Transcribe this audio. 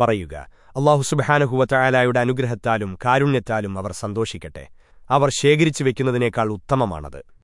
പറയുക. അള്ളാഹു സുബഹാനഹുവറ്റായാലായുടെ അനുഗ്രഹത്താലും കാരുണ്യത്താലും അവർ സന്തോഷിക്കട്ടെ. അവർ ശേഖരിച്ചു വയ്ക്കുന്നതിനേക്കാൾ ഉത്തമമാണത്.